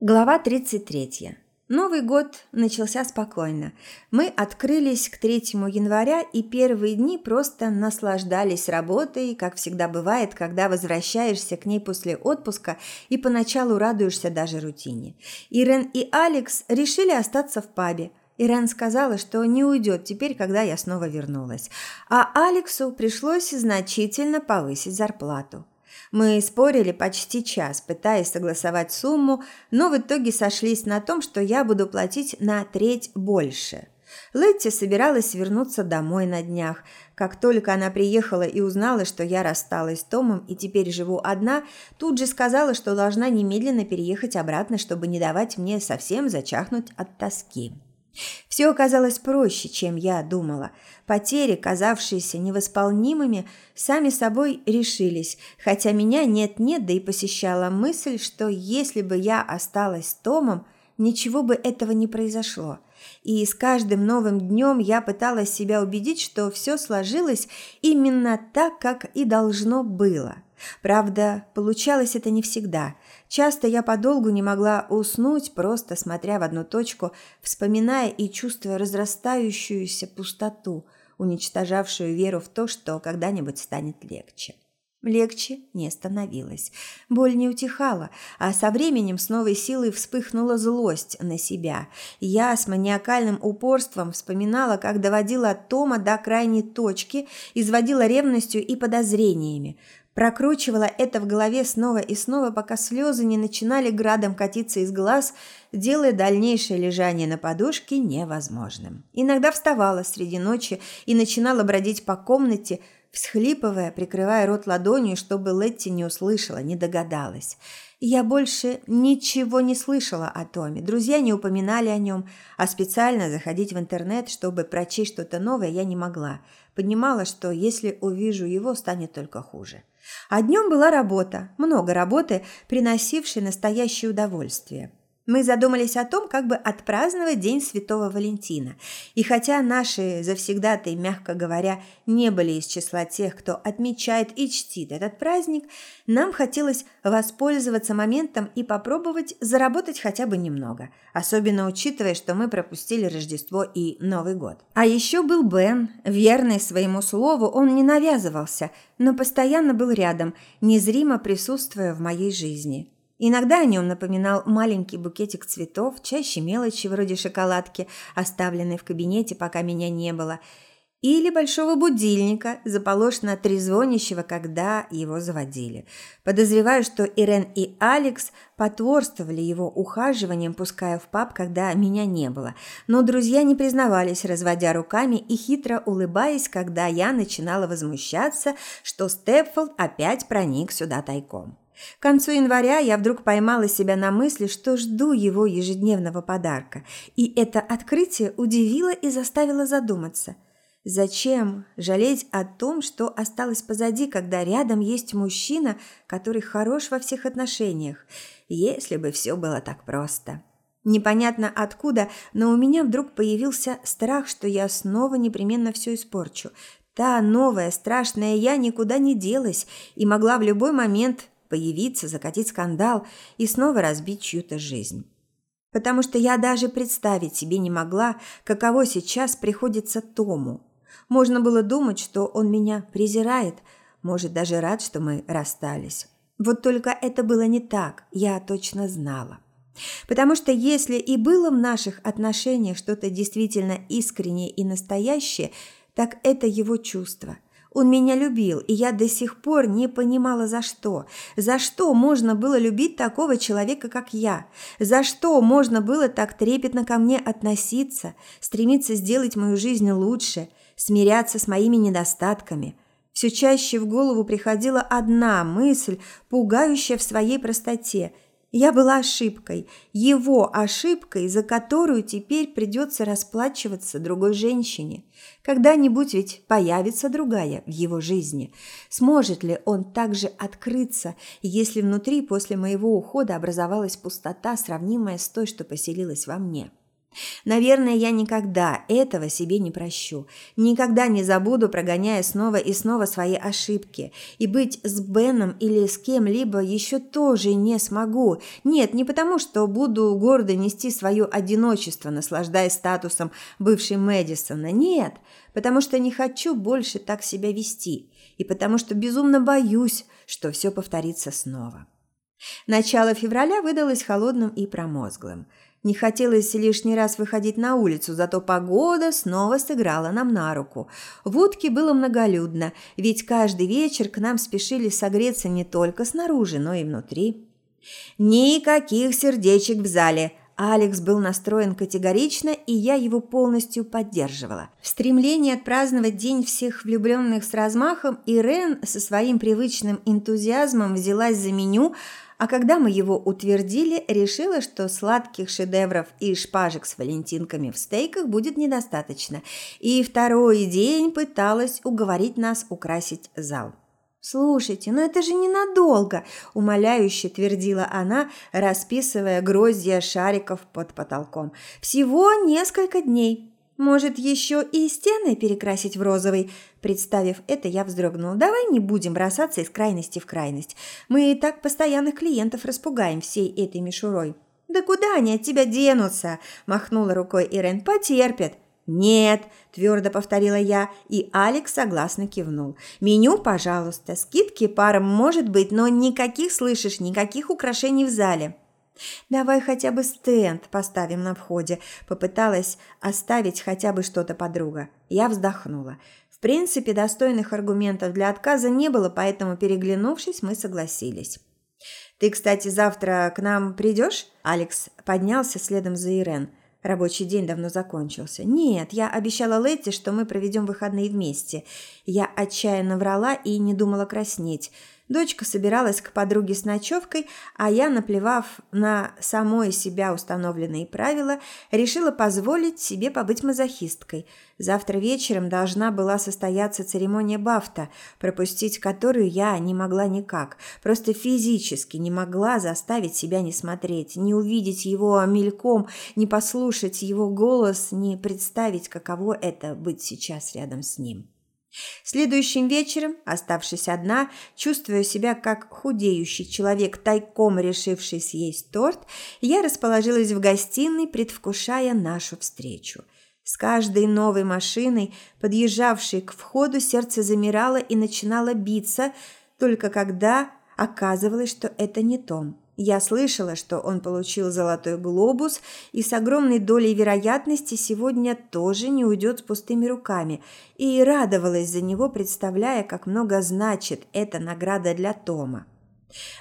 Глава 33. Новый год начался спокойно. Мы открылись к 3 января и первые дни просто наслаждались работой, как всегда бывает, когда возвращаешься к ней после отпуска и поначалу радуешься даже рутине. Ирен и Алекс решили остаться в пабе. Ирен сказала, что не уйдет теперь, когда я снова вернулась. А Алексу пришлось значительно повысить зарплату. Мы спорили почти час, пытаясь согласовать сумму, но в итоге сошлись на том, что я буду платить на треть больше. Летти собиралась вернуться домой на днях. Как только она приехала и узнала, что я рассталась с Томом и теперь живу одна, тут же сказала, что должна немедленно переехать обратно, чтобы не давать мне совсем зачахнуть от тоски. Все оказалось проще, чем я думала. Потери, казавшиеся невосполнимыми, сами собой решились, хотя меня нет-нет, да и посещала мысль, что если бы я осталась Томом, ничего бы этого не произошло. И с каждым новым днем я пыталась себя убедить, что все сложилось именно так, как и должно было. Правда, получалось это не всегда – Часто я подолгу не могла уснуть, просто смотря в одну точку, вспоминая и чувствуя разрастающуюся пустоту, уничтожавшую веру в то, что когда-нибудь станет легче. Легче не становилось. Боль не утихала, а со временем с новой силой вспыхнула злость на себя. Я с маниакальным упорством вспоминала, как доводила Тома до крайней точки, изводила ревностью и подозрениями. Прокручивала это в голове снова и снова, пока слезы не начинали градом катиться из глаз, делая дальнейшее лежание на подушке невозможным. Иногда вставала среди ночи и начинала бродить по комнате, всхлипывая, прикрывая рот ладонью, чтобы Летти не услышала, не догадалась. Я больше ничего не слышала о Томе. Друзья не упоминали о нем, а специально заходить в интернет, чтобы прочесть что-то новое, я не могла. Понимала, что если увижу его, станет только хуже. А днем была работа, много работы, приносившей настоящее удовольствие. Мы задумались о том, как бы отпраздновать День Святого Валентина. И хотя наши завсегдатые, мягко говоря, не были из числа тех, кто отмечает и чтит этот праздник, нам хотелось воспользоваться моментом и попробовать заработать хотя бы немного, особенно учитывая, что мы пропустили Рождество и Новый год. А еще был Бен, верный своему слову, он не навязывался, но постоянно был рядом, незримо присутствуя в моей жизни. Иногда о нем напоминал маленький букетик цветов, чаще мелочи вроде шоколадки, оставленной в кабинете, пока меня не было, или большого будильника, заположенно трезвонящего, когда его заводили. Подозреваю, что Ирен и Алекс потворствовали его ухаживанием, пуская в паб, когда меня не было. Но друзья не признавались, разводя руками и хитро улыбаясь, когда я начинала возмущаться, что Степфолд опять проник сюда тайком. К концу января я вдруг поймала себя на мысли, что жду его ежедневного подарка, и это открытие удивило и заставило задуматься. Зачем жалеть о том, что осталось позади, когда рядом есть мужчина, который хорош во всех отношениях, если бы все было так просто? Непонятно откуда, но у меня вдруг появился страх, что я снова непременно все испорчу. Та новая страшная я никуда не делась и могла в любой момент появиться, закатить скандал и снова разбить чью-то жизнь. Потому что я даже представить себе не могла, каково сейчас приходится Тому. Можно было думать, что он меня презирает, может, даже рад, что мы расстались. Вот только это было не так, я точно знала. Потому что если и было в наших отношениях что-то действительно искреннее и настоящее, так это его чувство – он меня любил, и я до сих пор не понимала, за что. За что можно было любить такого человека, как я? За что можно было так трепетно ко мне относиться, стремиться сделать мою жизнь лучше, смиряться с моими недостатками? Все чаще в голову приходила одна мысль, пугающая в своей простоте – я была ошибкой, его ошибкой, за которую теперь придется расплачиваться другой женщине. Когда-нибудь ведь появится другая в его жизни. Сможет ли он также открыться, если внутри после моего ухода образовалась пустота, сравнимая с той, что поселилась во мне? Наверное, я никогда этого себе не прощу. Никогда не забуду, прогоняя снова и снова свои ошибки. И быть с Беном или с кем-либо еще тоже не смогу. Нет, не потому, что буду гордо нести свое одиночество, наслаждаясь статусом бывшей Мэдисона. Нет, потому что не хочу больше так себя вести. И потому что безумно боюсь, что все повторится снова. Начало февраля выдалось холодным и промозглым – не хотелось лишний раз выходить на улицу, зато погода снова сыграла нам на руку. В утке было многолюдно, ведь каждый вечер к нам спешили согреться не только снаружи, но и внутри. Никаких сердечек в зале. Алекс был настроен категорично, и я его полностью поддерживала. В стремлении отпраздновать День всех влюбленных с размахом Ирен со своим привычным энтузиазмом взялась за меню – а когда мы его утвердили, решила, что сладких шедевров и шпажек с валентинками в стейках будет недостаточно, и второй день пыталась уговорить нас украсить зал. «Слушайте, но это же ненадолго!» – умоляюще твердила она, расписывая гроздья шариков под потолком. «Всего несколько дней. Может, еще и стены перекрасить в розовый? Представив это, я вздрогнула. Давай не будем бросаться из крайности в крайность. Мы и так постоянных клиентов распугаем всей этой мишурой. Да куда они от тебя денутся? Махнула рукой Ирен. Потерпят. «Нет», – твердо повторила я, и Алекс согласно кивнул. «Меню, пожалуйста, скидки парам может быть, но никаких, слышишь, никаких украшений в зале». «Давай хотя бы стенд поставим на входе», – попыталась оставить хотя бы что-то подруга. Я вздохнула. В принципе, достойных аргументов для отказа не было, поэтому, переглянувшись, мы согласились. «Ты, кстати, завтра к нам придешь?» Алекс поднялся следом за Ирен. Рабочий день давно закончился. «Нет, я обещала Летти, что мы проведем выходные вместе». Я отчаянно врала и не думала краснеть. Дочка собиралась к подруге с ночевкой, а я, наплевав на самой себя установленные правила, решила позволить себе побыть мазохисткой. Завтра вечером должна была состояться церемония Бафта, пропустить которую я не могла никак. Просто физически не могла заставить себя не смотреть, не увидеть его мельком, не послушать его голос, не представить, каково это быть сейчас рядом с ним. Следующим вечером, оставшись одна, чувствуя себя как худеющий человек, тайком решивший съесть торт, я расположилась в гостиной, предвкушая нашу встречу. С каждой новой машиной, подъезжавшей к входу, сердце замирало и начинало биться, только когда оказывалось, что это не Том. Я слышала, что он получил золотой глобус и с огромной долей вероятности сегодня тоже не уйдет с пустыми руками, и радовалась за него, представляя, как много значит эта награда для Тома.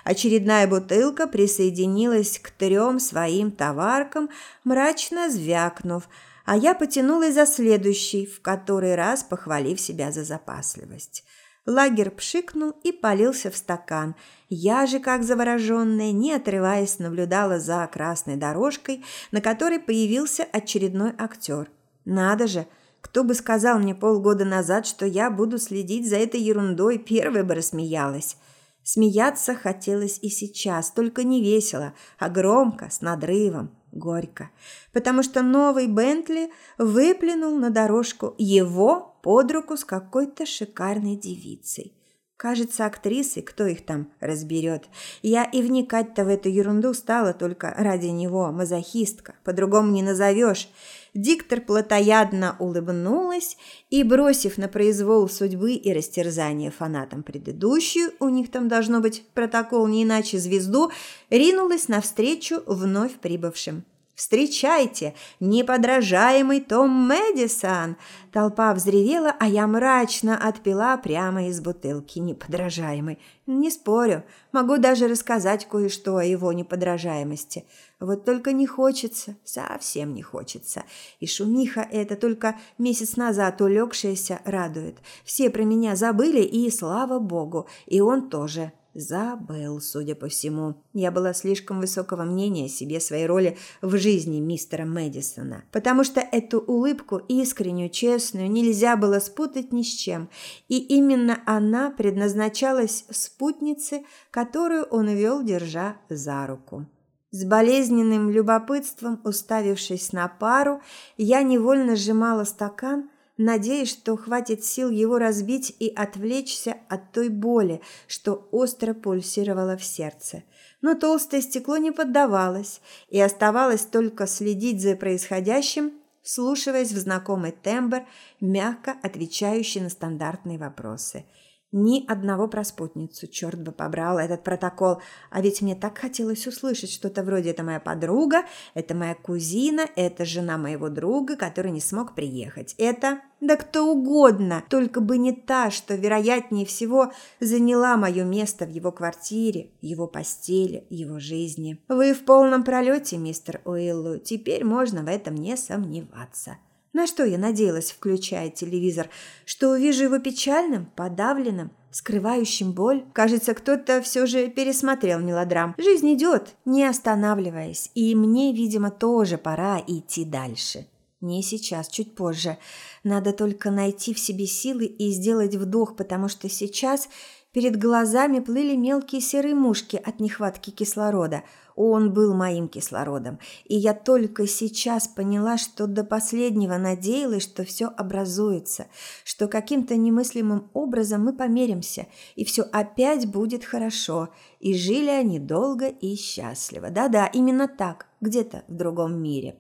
Очередная бутылка присоединилась к трем своим товаркам, мрачно звякнув, а я потянулась за следующей, в который раз похвалив себя за запасливость. Лагер пшикнул и полился в стакан. Я же, как завороженная, не отрываясь, наблюдала за красной дорожкой, на которой появился очередной актер. Надо же, кто бы сказал мне полгода назад, что я буду следить за этой ерундой, первой бы рассмеялась. Смеяться хотелось и сейчас, только не весело, а громко, с надрывом, горько. Потому что новый Бентли выплюнул на дорожку его под руку с какой-то шикарной девицей. Кажется, актрисы, кто их там разберет. Я и вникать-то в эту ерунду стала только ради него, мазохистка, по-другому не назовешь. Диктор плотоядно улыбнулась и, бросив на произвол судьбы и растерзание фанатам предыдущую, у них там должно быть протокол не иначе звезду, ринулась навстречу вновь прибывшим. Встречайте, неподражаемый Том Мэдисон!» Толпа взревела, а я мрачно отпила прямо из бутылки неподражаемый. Не спорю, могу даже рассказать кое-что о его неподражаемости. Вот только не хочется, совсем не хочется. И шумиха эта только месяц назад улегшаяся радует. Все про меня забыли, и слава богу, и он тоже. Забыл, судя по всему. Я была слишком высокого мнения о себе, своей роли в жизни мистера Мэдисона. Потому что эту улыбку, искреннюю, честную, нельзя было спутать ни с чем. И именно она предназначалась спутнице, которую он вел, держа за руку. С болезненным любопытством, уставившись на пару, я невольно сжимала стакан, надеясь, что хватит сил его разбить и отвлечься от той боли, что остро пульсировала в сердце. Но толстое стекло не поддавалось, и оставалось только следить за происходящим, слушаясь в знакомый тембр, мягко отвечающий на стандартные вопросы – ни одного про спутницу, черт бы побрал этот протокол. А ведь мне так хотелось услышать что-то вроде «это моя подруга», «это моя кузина», «это жена моего друга, который не смог приехать». Это да кто угодно, только бы не та, что, вероятнее всего, заняла мое место в его квартире, его постели, его жизни. Вы в полном пролете, мистер Уиллу, теперь можно в этом не сомневаться. На что я надеялась, включая телевизор? Что увижу его печальным, подавленным, скрывающим боль? Кажется, кто-то все же пересмотрел мелодрам. Жизнь идет, не останавливаясь, и мне, видимо, тоже пора идти дальше. Не сейчас, чуть позже. Надо только найти в себе силы и сделать вдох, потому что сейчас перед глазами плыли мелкие серые мушки от нехватки кислорода – он был моим кислородом, и я только сейчас поняла, что до последнего надеялась, что все образуется, что каким-то немыслимым образом мы помиримся, и все опять будет хорошо. И жили они долго и счастливо. Да-да, именно так, где-то в другом мире.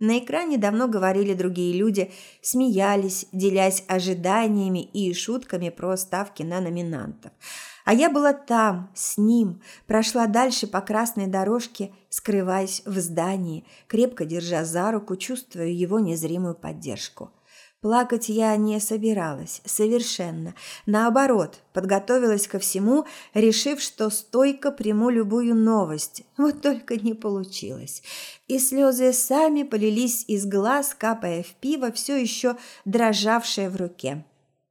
На экране давно говорили другие люди, смеялись, делясь ожиданиями и шутками про ставки на номинантов – а я была там, с ним, прошла дальше по красной дорожке, скрываясь в здании, крепко держа за руку, чувствуя его незримую поддержку. Плакать я не собиралась, совершенно. Наоборот, подготовилась ко всему, решив, что стойко приму любую новость. Вот только не получилось. И слезы сами полились из глаз, капая в пиво, все еще дрожавшее в руке.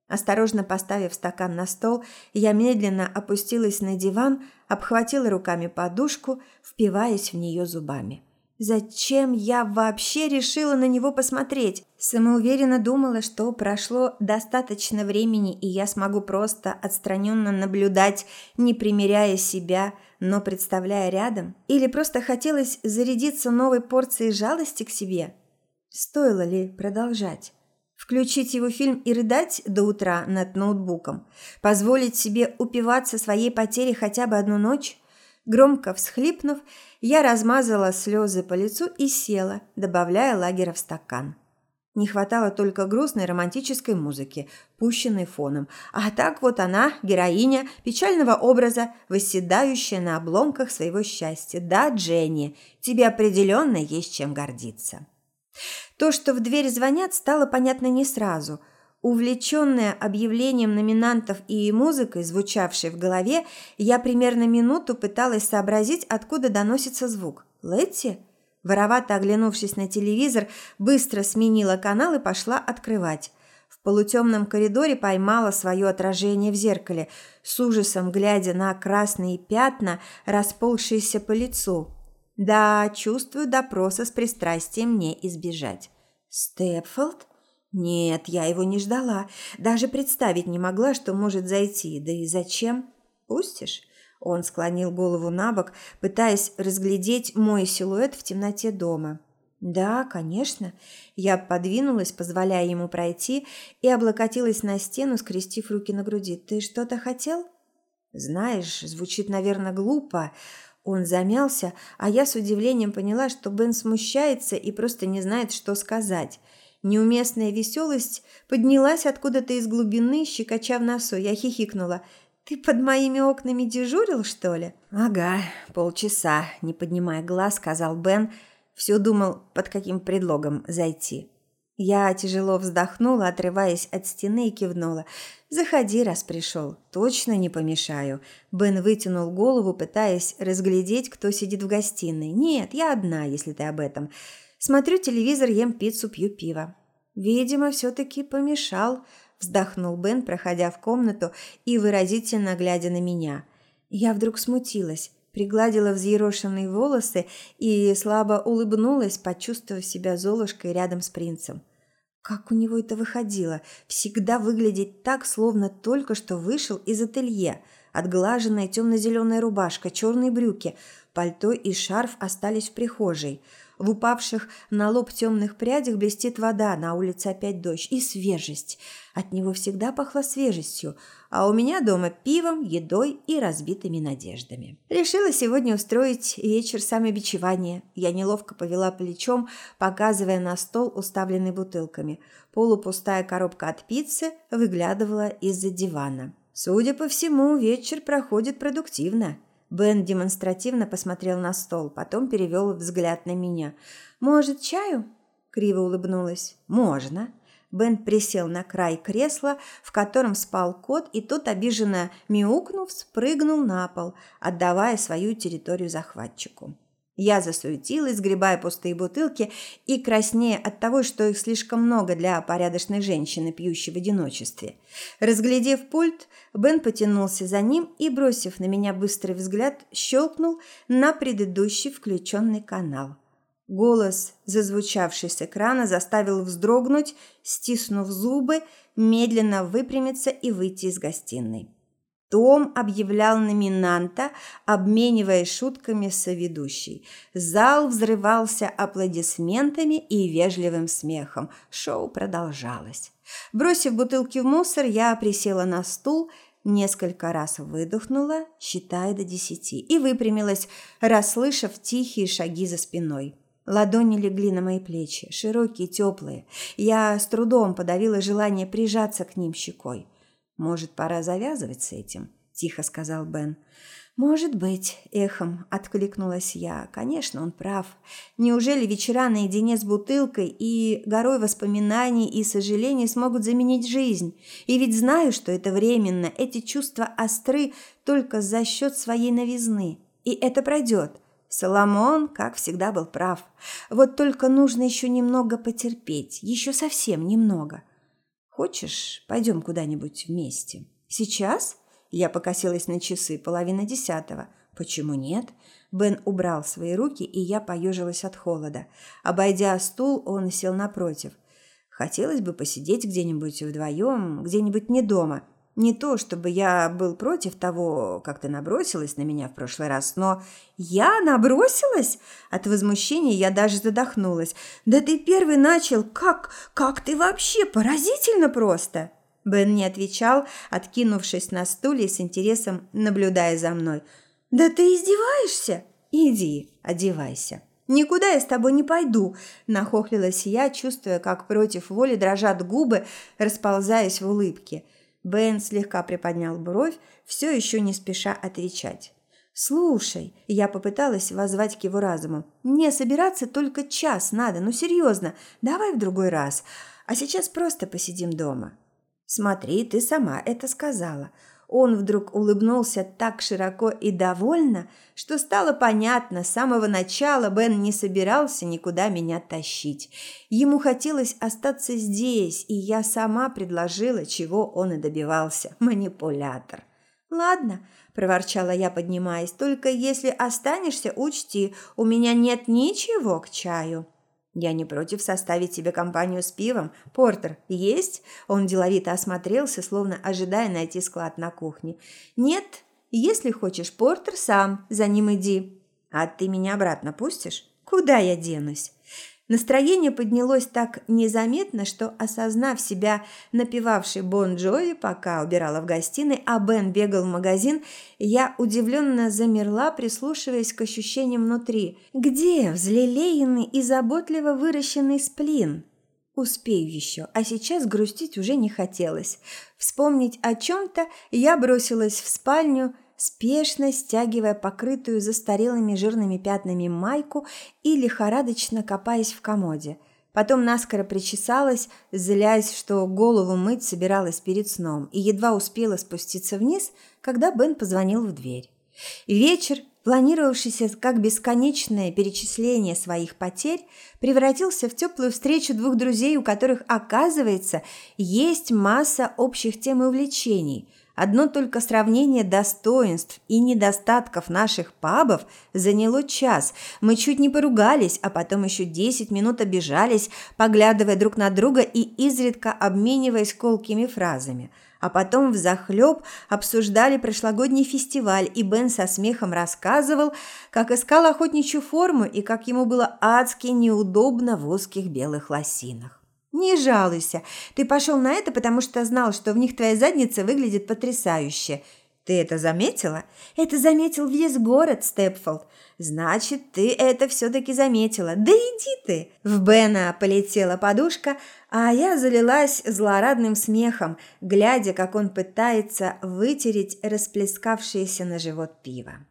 Осторожно поставив стакан на стол, я медленно опустилась на диван, обхватила руками подушку, впиваясь в нее зубами. Зачем я вообще решила на него посмотреть? Самоуверенно думала, что прошло достаточно времени, и я смогу просто отстраненно наблюдать, не примеряя себя, но представляя рядом. Или просто хотелось зарядиться новой порцией жалости к себе? Стоило ли продолжать? Включить его фильм и рыдать до утра над ноутбуком? Позволить себе упиваться своей потерей хотя бы одну ночь? Громко всхлипнув, я размазала слезы по лицу и села, добавляя лагеря в стакан. Не хватало только грустной романтической музыки, пущенной фоном. А так вот она, героиня печального образа, восседающая на обломках своего счастья. Да, Дженни, тебе определенно есть чем гордиться. То, что в дверь звонят, стало понятно не сразу. Увлеченная объявлением номинантов и музыкой, звучавшей в голове, я примерно минуту пыталась сообразить, откуда доносится звук. «Летти?» Воровато оглянувшись на телевизор, быстро сменила канал и пошла открывать. В полутемном коридоре поймала свое отражение в зеркале, с ужасом глядя на красные пятна, расползшиеся по лицу. Да, чувствую, допроса с пристрастием не избежать. Степфолд? Нет, я его не ждала. Даже представить не могла, что может зайти. Да и зачем? Пустишь? Он склонил голову на бок, пытаясь разглядеть мой силуэт в темноте дома. «Да, конечно». Я подвинулась, позволяя ему пройти, и облокотилась на стену, скрестив руки на груди. «Ты что-то хотел?» «Знаешь, звучит, наверное, глупо, он замялся, а я с удивлением поняла, что Бен смущается и просто не знает, что сказать. Неуместная веселость поднялась откуда-то из глубины, щекоча в носу. Я хихикнула. «Ты под моими окнами дежурил, что ли?» «Ага, полчаса», – не поднимая глаз, сказал Бен. Все думал, под каким предлогом зайти. Я тяжело вздохнула, отрываясь от стены и кивнула. «Заходи, раз пришел. Точно не помешаю». Бен вытянул голову, пытаясь разглядеть, кто сидит в гостиной. «Нет, я одна, если ты об этом. Смотрю телевизор, ем пиццу, пью пиво». «Видимо, все-таки помешал», – вздохнул Бен, проходя в комнату и выразительно глядя на меня. Я вдруг смутилась пригладила взъерошенные волосы и слабо улыбнулась, почувствовав себя Золушкой рядом с принцем. Как у него это выходило? Всегда выглядеть так, словно только что вышел из ателье. Отглаженная темно-зеленая рубашка, черные брюки, Пальто и шарф остались в прихожей. В упавших на лоб темных прядях блестит вода, на улице опять дождь и свежесть. От него всегда пахло свежестью, а у меня дома пивом, едой и разбитыми надеждами. Решила сегодня устроить вечер самобичевания. Я неловко повела плечом, показывая на стол, уставленный бутылками. Полупустая коробка от пиццы выглядывала из-за дивана. Судя по всему, вечер проходит продуктивно. Бен демонстративно посмотрел на стол, потом перевел взгляд на меня. «Может, чаю?» – криво улыбнулась. «Можно». Бен присел на край кресла, в котором спал кот, и тот, обиженно мяукнув, спрыгнул на пол, отдавая свою территорию захватчику. Я засуетилась, сгребая пустые бутылки и краснея от того, что их слишком много для порядочной женщины, пьющей в одиночестве. Разглядев пульт, Бен потянулся за ним и, бросив на меня быстрый взгляд, щелкнул на предыдущий включенный канал. Голос, зазвучавший с экрана, заставил вздрогнуть, стиснув зубы, медленно выпрямиться и выйти из гостиной. Том объявлял номинанта, обмениваясь шутками с ведущей. Зал взрывался аплодисментами и вежливым смехом. Шоу продолжалось. Бросив бутылки в мусор, я присела на стул, несколько раз выдохнула, считая до десяти, и выпрямилась, расслышав тихие шаги за спиной. Ладони легли на мои плечи, широкие, теплые. Я с трудом подавила желание прижаться к ним щекой. «Может, пора завязывать с этим?» – тихо сказал Бен. «Может быть», – эхом откликнулась я. «Конечно, он прав. Неужели вечера наедине с бутылкой и горой воспоминаний и сожалений смогут заменить жизнь? И ведь знаю, что это временно. Эти чувства остры только за счет своей новизны. И это пройдет». Соломон, как всегда, был прав. Вот только нужно еще немного потерпеть. Еще совсем немного. Хочешь, пойдем куда-нибудь вместе? Сейчас? Я покосилась на часы, половина десятого. Почему нет? Бен убрал свои руки, и я поежилась от холода. Обойдя стул, он сел напротив. Хотелось бы посидеть где-нибудь вдвоем, где-нибудь не дома. Не то, чтобы я был против того, как ты набросилась на меня в прошлый раз, но я набросилась? От возмущения я даже задохнулась. Да ты первый начал. Как? Как ты вообще? Поразительно просто. Бен не отвечал, откинувшись на стуле с интересом наблюдая за мной. Да ты издеваешься? Иди, одевайся. «Никуда я с тобой не пойду», – нахохлилась я, чувствуя, как против воли дрожат губы, расползаясь в улыбке – Бен слегка приподнял бровь, все еще не спеша отвечать. «Слушай», – я попыталась воззвать к его разуму, – «мне собираться только час надо, ну серьезно, давай в другой раз, а сейчас просто посидим дома». «Смотри, ты сама это сказала. Он вдруг улыбнулся так широко и довольно, что стало понятно, с самого начала Бен не собирался никуда меня тащить. Ему хотелось остаться здесь, и я сама предложила, чего он и добивался. Манипулятор. «Ладно», – проворчала я, поднимаясь, – «только если останешься, учти, у меня нет ничего к чаю». «Я не против составить тебе компанию с пивом. Портер есть?» Он деловито осмотрелся, словно ожидая найти склад на кухне. «Нет, если хочешь портер, сам за ним иди. А ты меня обратно пустишь? Куда я денусь?» Настроение поднялось так незаметно, что, осознав себя напевавшей Бон Джови, пока убирала в гостиной, а Бен бегал в магазин, я удивленно замерла, прислушиваясь к ощущениям внутри. Где взлелеянный и заботливо выращенный сплин? Успею еще, а сейчас грустить уже не хотелось. Вспомнить о чем-то я бросилась в спальню – спешно стягивая покрытую застарелыми жирными пятнами майку и лихорадочно копаясь в комоде. Потом наскоро причесалась, злясь, что голову мыть собиралась перед сном, и едва успела спуститься вниз, когда Бен позвонил в дверь. Вечер, планировавшийся как бесконечное перечисление своих потерь, превратился в теплую встречу двух друзей, у которых, оказывается, есть масса общих тем и увлечений – Одно только сравнение достоинств и недостатков наших пабов заняло час. Мы чуть не поругались, а потом еще десять минут обижались, поглядывая друг на друга и изредка обмениваясь колкими фразами. А потом взахлеб обсуждали прошлогодний фестиваль, и Бен со смехом рассказывал, как искал охотничью форму и как ему было адски неудобно в узких белых лосинах. «Не жалуйся, ты пошел на это, потому что знал, что в них твоя задница выглядит потрясающе. Ты это заметила? Это заметил весь город, Степфолд. Значит, ты это все-таки заметила. Да иди ты!» В Бена полетела подушка, а я залилась злорадным смехом, глядя, как он пытается вытереть расплескавшееся на живот пиво.